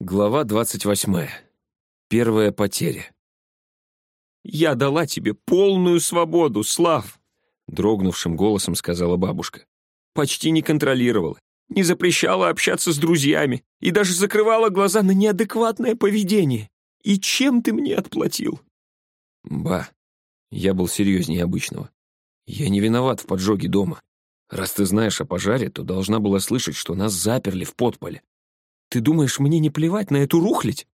Глава двадцать восьмая. Первая потеря. «Я дала тебе полную свободу, Слав!» Дрогнувшим голосом сказала бабушка. «Почти не контролировала, не запрещала общаться с друзьями и даже закрывала глаза на неадекватное поведение. И чем ты мне отплатил?» «Ба, я был серьезнее обычного. Я не виноват в поджоге дома. Раз ты знаешь о пожаре, то должна была слышать, что нас заперли в подполе. Ты думаешь, мне не плевать на эту рухлядь?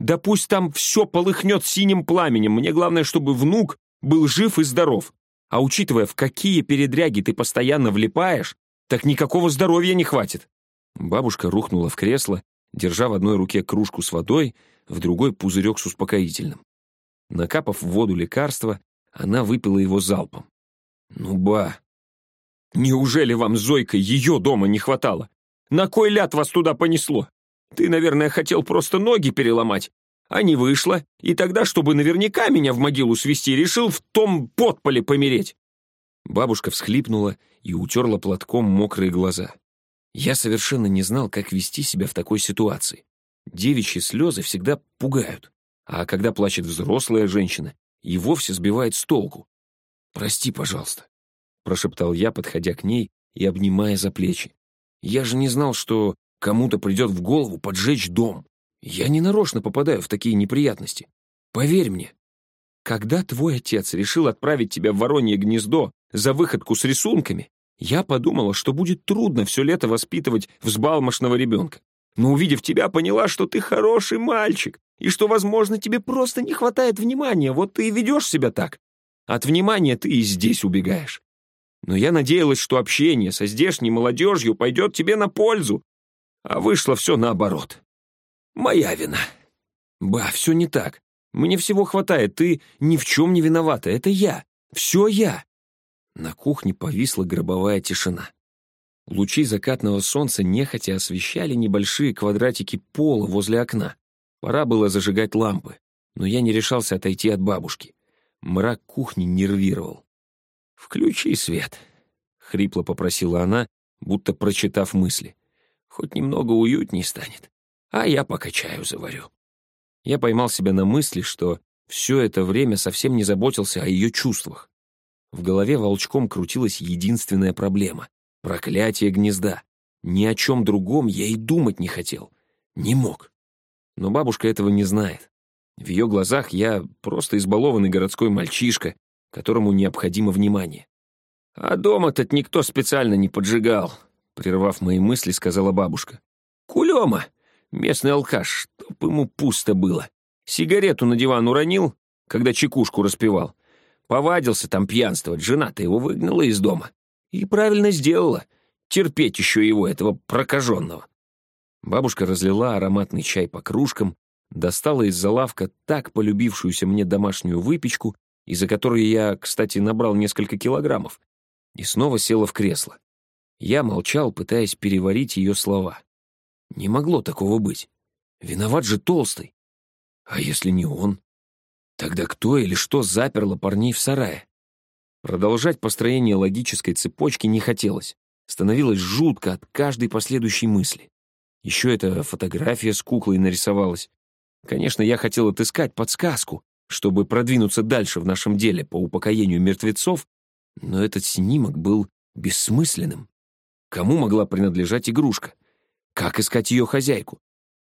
Да пусть там все полыхнет синим пламенем, мне главное, чтобы внук был жив и здоров. А учитывая, в какие передряги ты постоянно влипаешь, так никакого здоровья не хватит. Бабушка рухнула в кресло, держа в одной руке кружку с водой, в другой пузырек с успокоительным. Накапав в воду лекарство, она выпила его залпом. «Ну, ба, неужели вам, Зойка, ее дома не хватало? На кой ляд вас туда понесло? Ты, наверное, хотел просто ноги переломать, а не вышло, и тогда, чтобы наверняка меня в могилу свести, решил в том подполе помереть». Бабушка всхлипнула и утерла платком мокрые глаза. Я совершенно не знал, как вести себя в такой ситуации. Девичьи слезы всегда пугают, а когда плачет взрослая женщина, и вовсе сбивает с толку. «Прости, пожалуйста», — прошептал я, подходя к ней и обнимая за плечи. Я же не знал, что кому-то придет в голову поджечь дом. Я не нарочно попадаю в такие неприятности. Поверь мне. Когда твой отец решил отправить тебя в воронье гнездо за выходку с рисунками, я подумала, что будет трудно все лето воспитывать взбалмошного ребенка. Но увидев тебя, поняла, что ты хороший мальчик, и что, возможно, тебе просто не хватает внимания, вот ты и ведешь себя так. От внимания ты и здесь убегаешь. Но я надеялась, что общение со здешней молодежью пойдет тебе на пользу. А вышло все наоборот. Моя вина. Ба, все не так. Мне всего хватает, ты ни в чем не виновата. Это я. Все я. На кухне повисла гробовая тишина. Лучи закатного солнца нехотя освещали небольшие квадратики пола возле окна. Пора было зажигать лампы, но я не решался отойти от бабушки. Мрак кухни нервировал. «Включи свет», — хрипло попросила она, будто прочитав мысли. «Хоть немного уютней станет, а я пока чаю заварю». Я поймал себя на мысли, что все это время совсем не заботился о ее чувствах. В голове волчком крутилась единственная проблема — проклятие гнезда. Ни о чем другом я и думать не хотел. Не мог. Но бабушка этого не знает. В ее глазах я просто избалованный городской мальчишка, которому необходимо внимание. «А дома-то никто специально не поджигал», — прервав мои мысли, сказала бабушка. «Кулема, местный алкаш, чтоб ему пусто было. Сигарету на диван уронил, когда чекушку распевал. Повадился там пьянствовать, жена-то его выгнала из дома. И правильно сделала, терпеть еще его, этого прокаженного». Бабушка разлила ароматный чай по кружкам, достала из-за лавка так полюбившуюся мне домашнюю выпечку из-за которой я, кстати, набрал несколько килограммов, и снова села в кресло. Я молчал, пытаясь переварить ее слова. Не могло такого быть. Виноват же толстый. А если не он? Тогда кто или что заперло парней в сарае? Продолжать построение логической цепочки не хотелось. Становилось жутко от каждой последующей мысли. Еще эта фотография с куклой нарисовалась. Конечно, я хотел отыскать подсказку, чтобы продвинуться дальше в нашем деле по упокоению мертвецов, но этот снимок был бессмысленным. Кому могла принадлежать игрушка? Как искать ее хозяйку?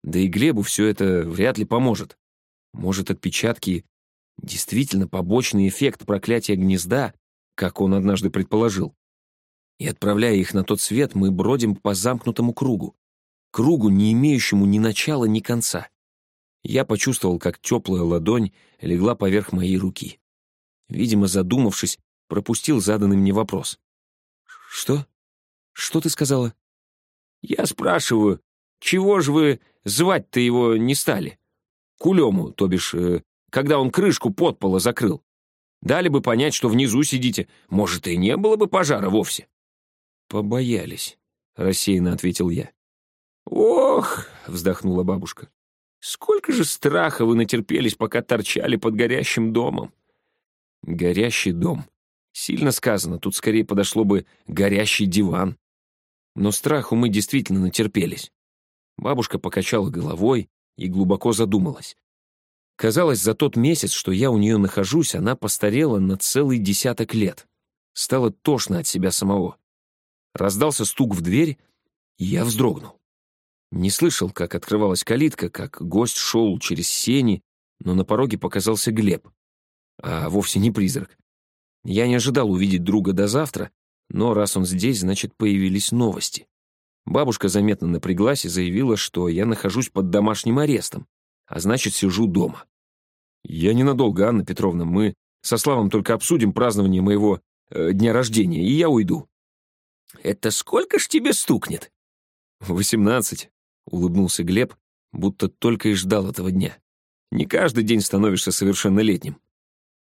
Да и Глебу все это вряд ли поможет. Может, отпечатки — действительно побочный эффект проклятия гнезда, как он однажды предположил. И отправляя их на тот свет, мы бродим по замкнутому кругу. Кругу, не имеющему ни начала, ни конца. Я почувствовал, как теплая ладонь легла поверх моей руки. Видимо, задумавшись, пропустил заданный мне вопрос. «Что? Что ты сказала?» «Я спрашиваю, чего же вы звать-то его не стали? Кулему, то бишь, э, когда он крышку подпола закрыл. Дали бы понять, что внизу сидите. Может, и не было бы пожара вовсе». «Побоялись», — рассеянно ответил я. «Ох», — вздохнула бабушка, Сколько же страха вы натерпелись, пока торчали под горящим домом? Горящий дом. Сильно сказано, тут скорее подошло бы горящий диван. Но страху мы действительно натерпелись. Бабушка покачала головой и глубоко задумалась. Казалось, за тот месяц, что я у нее нахожусь, она постарела на целый десяток лет. Стало тошно от себя самого. Раздался стук в дверь, и я вздрогнул. Не слышал, как открывалась калитка, как гость шел через сени, но на пороге показался Глеб, а вовсе не призрак. Я не ожидал увидеть друга до завтра, но раз он здесь, значит, появились новости. Бабушка заметно напряглась и заявила, что я нахожусь под домашним арестом, а значит, сижу дома. Я ненадолго, Анна Петровна, мы со Славом только обсудим празднование моего э, дня рождения, и я уйду. Это сколько ж тебе стукнет? Восемнадцать, улыбнулся Глеб, будто только и ждал этого дня. Не каждый день становишься совершеннолетним.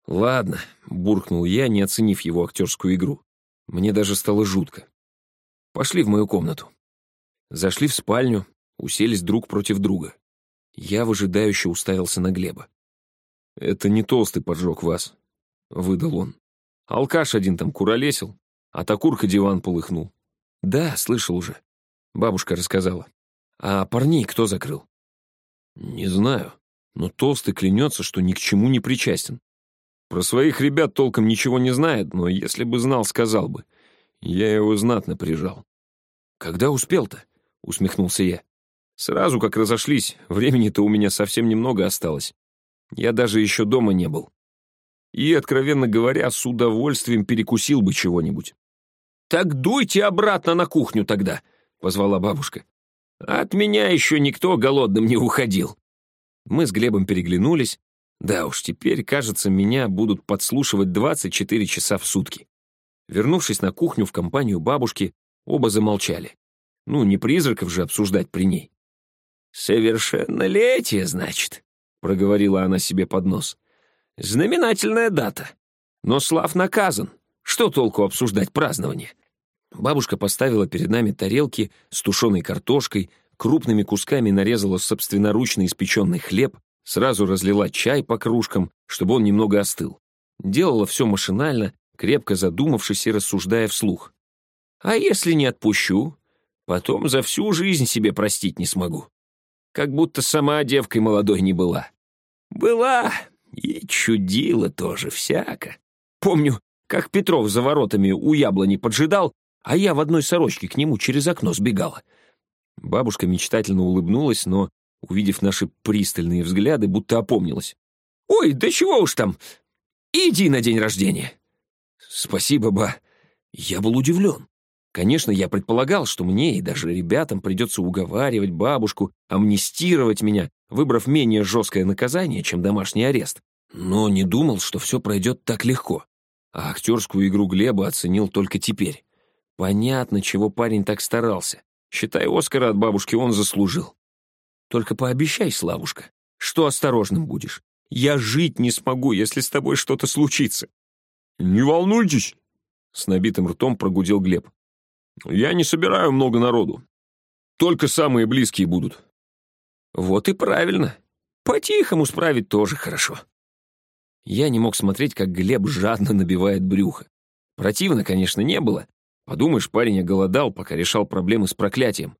Ладно, буркнул я, не оценив его актерскую игру. Мне даже стало жутко. Пошли в мою комнату. Зашли в спальню, уселись друг против друга. Я выжидающе уставился на Глеба. «Это не толстый поджег вас», — выдал он. «Алкаш один там куролесил, а Такурка диван полыхнул». «Да, слышал уже», — бабушка рассказала. «А парней кто закрыл?» «Не знаю, но толстый клянется, что ни к чему не причастен. Про своих ребят толком ничего не знает, но если бы знал, сказал бы. Я его знатно прижал». «Когда успел-то?» — усмехнулся я. Сразу как разошлись, времени-то у меня совсем немного осталось. Я даже еще дома не был. И, откровенно говоря, с удовольствием перекусил бы чего-нибудь. «Так дуйте обратно на кухню тогда», — позвала бабушка. «От меня еще никто голодным не уходил». Мы с Глебом переглянулись. Да уж, теперь, кажется, меня будут подслушивать 24 часа в сутки. Вернувшись на кухню в компанию бабушки, оба замолчали. Ну, не призраков же обсуждать при ней. «Совершеннолетие, значит», — проговорила она себе под нос. «Знаменательная дата. Но Слав наказан. Что толку обсуждать празднование?» Бабушка поставила перед нами тарелки с тушеной картошкой, крупными кусками нарезала собственноручно испеченный хлеб, сразу разлила чай по кружкам, чтобы он немного остыл. Делала все машинально, крепко задумавшись и рассуждая вслух. «А если не отпущу? Потом за всю жизнь себе простить не смогу как будто сама девкой молодой не была. Была и чудила тоже всяко. Помню, как Петров за воротами у яблони поджидал, а я в одной сорочке к нему через окно сбегала. Бабушка мечтательно улыбнулась, но, увидев наши пристальные взгляды, будто опомнилась. «Ой, да чего уж там! Иди на день рождения!» «Спасибо, ба!» Я был удивлен. Конечно, я предполагал, что мне и даже ребятам придется уговаривать бабушку, амнистировать меня, выбрав менее жесткое наказание, чем домашний арест. Но не думал, что все пройдет так легко. А актерскую игру Глеба оценил только теперь. Понятно, чего парень так старался. Считай, Оскара от бабушки он заслужил. Только пообещай, Славушка, что осторожным будешь. Я жить не смогу, если с тобой что-то случится. «Не волнуйтесь!» — с набитым ртом прогудел Глеб. Я не собираю много народу. Только самые близкие будут. Вот и правильно. По-тихому справить тоже хорошо. Я не мог смотреть, как Глеб жадно набивает брюхо. Противно, конечно, не было. Подумаешь, парень оголодал, пока решал проблемы с проклятием.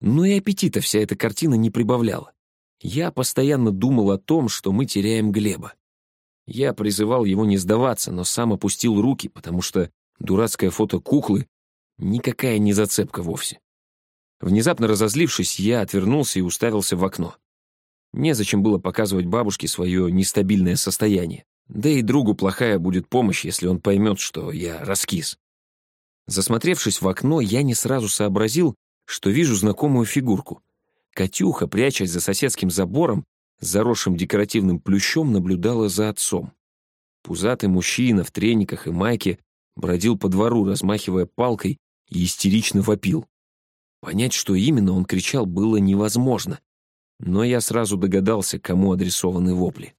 Но и аппетита вся эта картина не прибавляла. Я постоянно думал о том, что мы теряем Глеба. Я призывал его не сдаваться, но сам опустил руки, потому что дурацкое фото куклы Никакая не зацепка вовсе. Внезапно разозлившись, я отвернулся и уставился в окно. Незачем было показывать бабушке свое нестабильное состояние. Да и другу плохая будет помощь, если он поймет, что я раскис. Засмотревшись в окно, я не сразу сообразил, что вижу знакомую фигурку. Катюха, прячась за соседским забором, заросшим декоративным плющом, наблюдала за отцом. Пузатый мужчина в трениках и майке бродил по двору, размахивая палкой и истерично вопил. Понять, что именно он кричал, было невозможно, но я сразу догадался, кому адресованы вопли.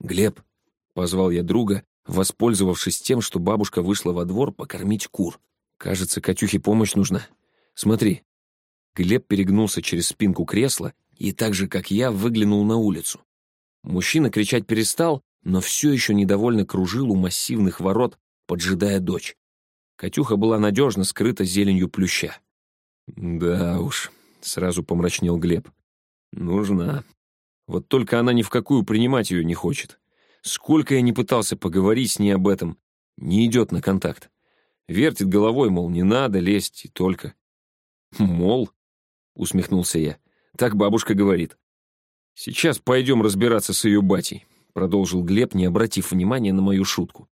«Глеб», — позвал я друга, воспользовавшись тем, что бабушка вышла во двор покормить кур. «Кажется, Катюхе помощь нужна. Смотри». Глеб перегнулся через спинку кресла и так же, как я, выглянул на улицу. Мужчина кричать перестал, но все еще недовольно кружил у массивных ворот, поджидая дочь. Катюха была надежно скрыта зеленью плюща. Да уж, сразу помрачнел Глеб. Нужна. Вот только она ни в какую принимать ее не хочет. Сколько я не пытался поговорить с ней об этом, не идет на контакт. Вертит головой, мол, не надо лезть, и только. Мол, усмехнулся я. Так бабушка говорит. Сейчас пойдем разбираться с ее батей, продолжил Глеб, не обратив внимания на мою шутку.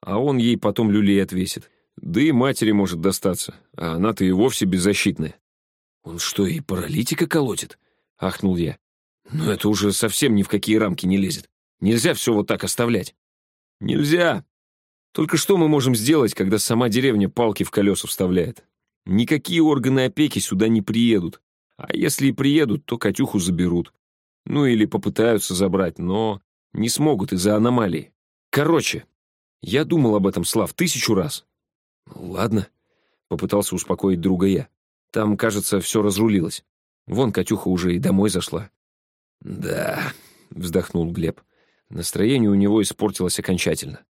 А он ей потом люлей отвесит. Да и матери может достаться, а она-то и вовсе беззащитная. Он что, и паралитика колотит? Ахнул я. Но это уже совсем ни в какие рамки не лезет. Нельзя все вот так оставлять. Нельзя. Только что мы можем сделать, когда сама деревня палки в колеса вставляет? Никакие органы опеки сюда не приедут. А если и приедут, то Катюху заберут. Ну или попытаются забрать, но не смогут из-за аномалии. Короче, я думал об этом, Слав, тысячу раз. Ладно, попытался успокоить друга я. Там, кажется, все разрулилось. Вон Катюха уже и домой зашла. Да, вздохнул Глеб. Настроение у него испортилось окончательно.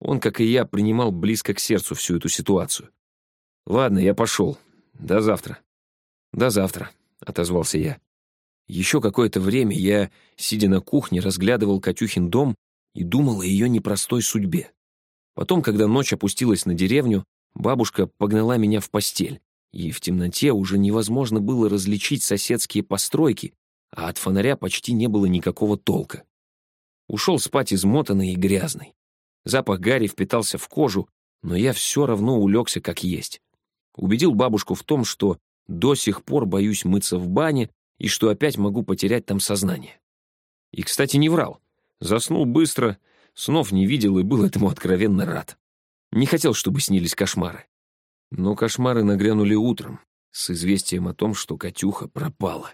Он, как и я, принимал близко к сердцу всю эту ситуацию. «Ладно, я пошел. До завтра». «До завтра», — отозвался я. Еще какое-то время я, сидя на кухне, разглядывал Катюхин дом и думал о ее непростой судьбе. Потом, когда ночь опустилась на деревню, бабушка погнала меня в постель, и в темноте уже невозможно было различить соседские постройки, а от фонаря почти не было никакого толка. Ушел спать измотанный и грязный. Запах гари впитался в кожу, но я все равно улегся как есть. Убедил бабушку в том, что до сих пор боюсь мыться в бане и что опять могу потерять там сознание. И, кстати, не врал. Заснул быстро, снов не видел и был этому откровенно рад. Не хотел, чтобы снились кошмары. Но кошмары нагрянули утром с известием о том, что Катюха пропала.